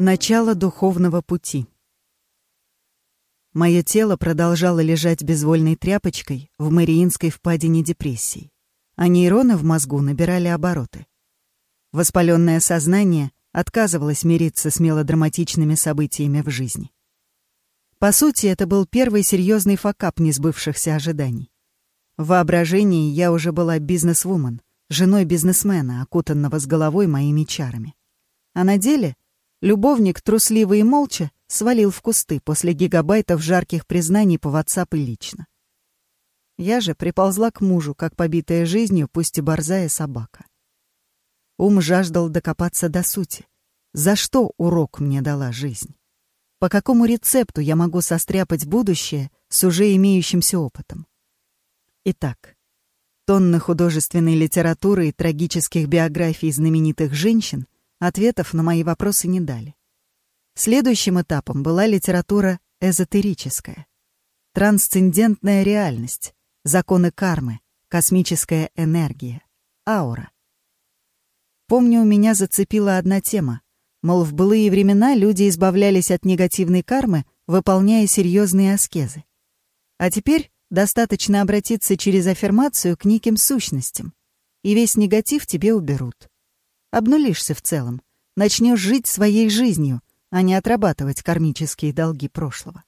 Начало духовного пути. Мое тело продолжало лежать безвольной тряпочкой в Мариинской впадине депрессии, а нейроны в мозгу набирали обороты. Воспаленное сознание отказывалось мириться с мелодраматичными событиями в жизни. По сути, это был первый серьезный факап несбывшихся ожиданий. В воображении я уже была бизнес-вумен, женой бизнесмена, окутанного с головой моими чарами. А на деле — Любовник, трусливый и молча, свалил в кусты после гигабайтов жарких признаний по WhatsApp и лично. Я же приползла к мужу, как побитая жизнью, пусть и борзая собака. Ум жаждал докопаться до сути. За что урок мне дала жизнь? По какому рецепту я могу состряпать будущее с уже имеющимся опытом? Итак, тонны художественной литературы и трагических биографий знаменитых женщин Ответов на мои вопросы не дали. Следующим этапом была литература эзотерическая. Трансцендентная реальность, законы кармы, космическая энергия, аура. Помню, у меня зацепила одна тема. Мол, в былые времена люди избавлялись от негативной кармы, выполняя серьезные аскезы. А теперь достаточно обратиться через аффирмацию к неким сущностям, и весь негатив тебе уберут обнулишься в целом, начнешь жить своей жизнью, а не отрабатывать кармические долги прошлого.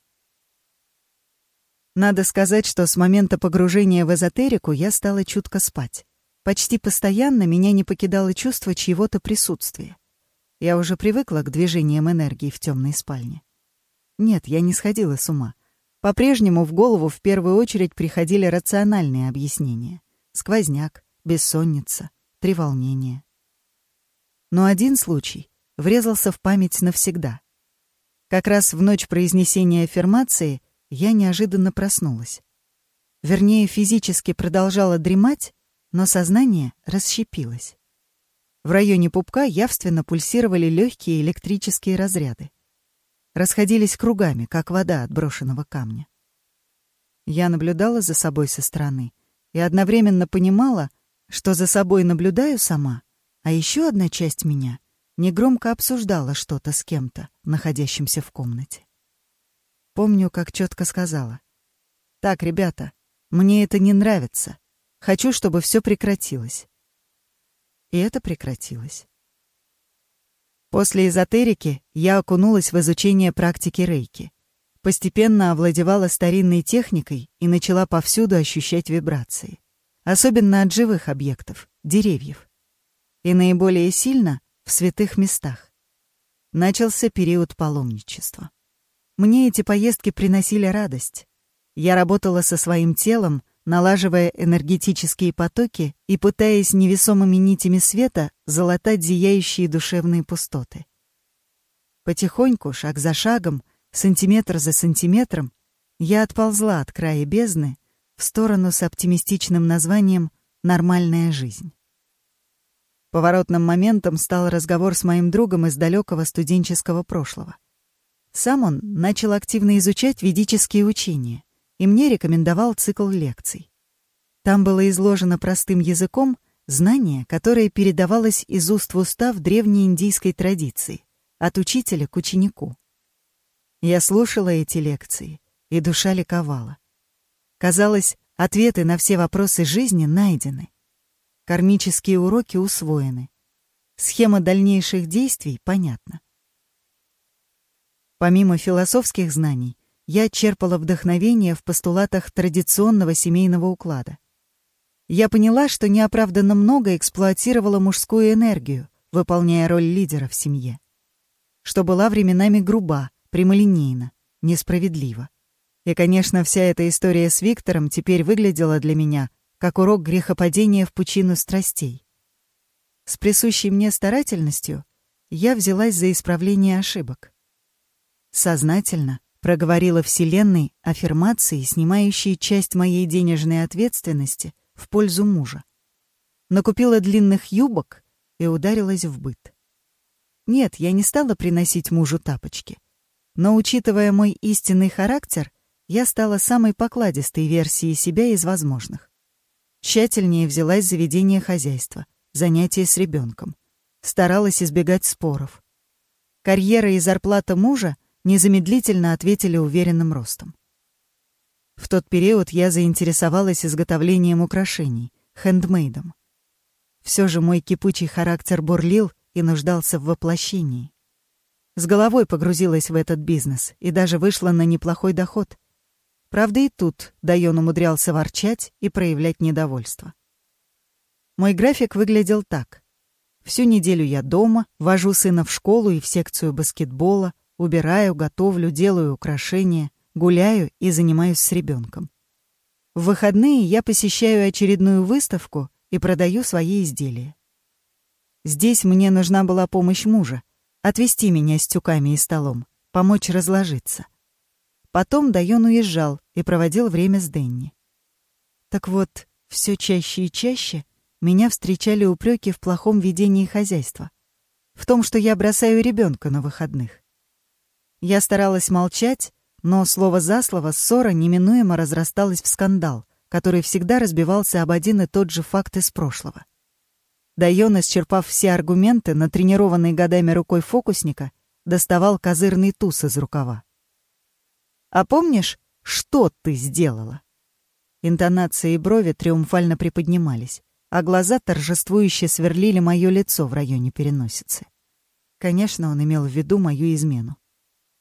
Надо сказать, что с момента погружения в эзотерику я стала чутко спать. Почти постоянно меня не покидало чувство чьего-то присутствия. Я уже привыкла к движениям энергии в темной спальне. Нет, я не сходила с ума. По-прежнему в голову в первую очередь приходили рациональные объяснения. Сквозняк, бессонница, треволнение. Но один случай врезался в память навсегда. Как раз в ночь произнесения аффирмации я неожиданно проснулась. Вернее, физически продолжала дремать, но сознание расщепилось. В районе пупка явственно пульсировали легкие электрические разряды. Расходились кругами, как вода от брошенного камня. Я наблюдала за собой со стороны и одновременно понимала, что за собой наблюдаю сама, а еще одна часть меня негромко обсуждала что-то с кем-то, находящимся в комнате. Помню, как четко сказала. «Так, ребята, мне это не нравится. Хочу, чтобы все прекратилось». И это прекратилось. После эзотерики я окунулась в изучение практики рейки. Постепенно овладевала старинной техникой и начала повсюду ощущать вибрации. Особенно от живых объектов, деревьев и наиболее сильно в святых местах. Начался период паломничества. Мне эти поездки приносили радость. Я работала со своим телом, налаживая энергетические потоки и пытаясь невесомыми нитями света залатать зияющие душевные пустоты. Потихоньку, шаг за шагом, сантиметр за сантиметром, я отползла от края бездны в сторону с оптимистичным названием «Нормальная жизнь». Поворотным моментом стал разговор с моим другом из далекого студенческого прошлого. Сам он начал активно изучать ведические учения, и мне рекомендовал цикл лекций. Там было изложено простым языком знание, которое передавалось из уст в уста в древней индийской традиции, от учителя к ученику. Я слушала эти лекции, и душа ликовала. Казалось, ответы на все вопросы жизни найдены. Кармические уроки усвоены. Схема дальнейших действий понятна. Помимо философских знаний, я черпала вдохновение в постулатах традиционного семейного уклада. Я поняла, что неоправданно много эксплуатировала мужскую энергию, выполняя роль лидера в семье. Что была временами груба, прямолинейна, несправедлива. И, конечно, вся эта история с Виктором теперь выглядела для меня как урок грехопадения в пучину страстей. С присущей мне старательностью я взялась за исправление ошибок. Сознательно проговорила Вселенной аффирмации, снимающие часть моей денежной ответственности в пользу мужа. Накупила длинных юбок и ударилась в быт. Нет, я не стала приносить мужу тапочки. Но, учитывая мой истинный характер, я стала самой покладистой версией себя из возможных. Тщательнее взялась за ведение хозяйства, занятия с ребенком. Старалась избегать споров. Карьера и зарплата мужа незамедлительно ответили уверенным ростом. В тот период я заинтересовалась изготовлением украшений, хендмейдом. Все же мой кипучий характер бурлил и нуждался в воплощении. С головой погрузилась в этот бизнес и даже вышла на неплохой доход. Правда, и тут Дайон умудрялся ворчать и проявлять недовольство. Мой график выглядел так. Всю неделю я дома, вожу сына в школу и в секцию баскетбола, убираю, готовлю, делаю украшения, гуляю и занимаюсь с ребенком. В выходные я посещаю очередную выставку и продаю свои изделия. Здесь мне нужна была помощь мужа, отвезти меня с тюками и столом, помочь разложиться. Потом Дайон уезжал и проводил время с Денни. Так вот, все чаще и чаще меня встречали упреки в плохом ведении хозяйства, в том, что я бросаю ребенка на выходных. Я старалась молчать, но слово за слово ссора неминуемо разрасталась в скандал, который всегда разбивался об один и тот же факт из прошлого. Дайон, исчерпав все аргументы, натренированный годами рукой фокусника, доставал козырный туз из рукава. «А помнишь, что ты сделала?» Интонации и брови триумфально приподнимались а глаза торжествующе сверлили мое лицо в районе переносицы. Конечно, он имел в виду мою измену.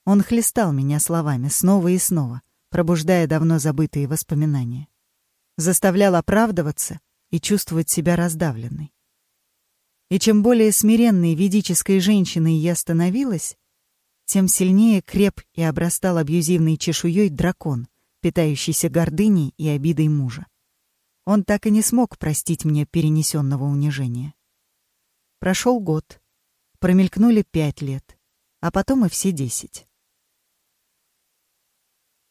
Он хлестал меня словами снова и снова, пробуждая давно забытые воспоминания. Заставлял оправдываться и чувствовать себя раздавленной. И чем более смиренной ведической женщиной я становилась, тем сильнее креп и обрастал абьюзивной чешуей дракон, питающийся гордыней и обидой мужа. Он так и не смог простить мне перенесенного унижения. Прошел год, промелькнули пять лет, а потом и все десять.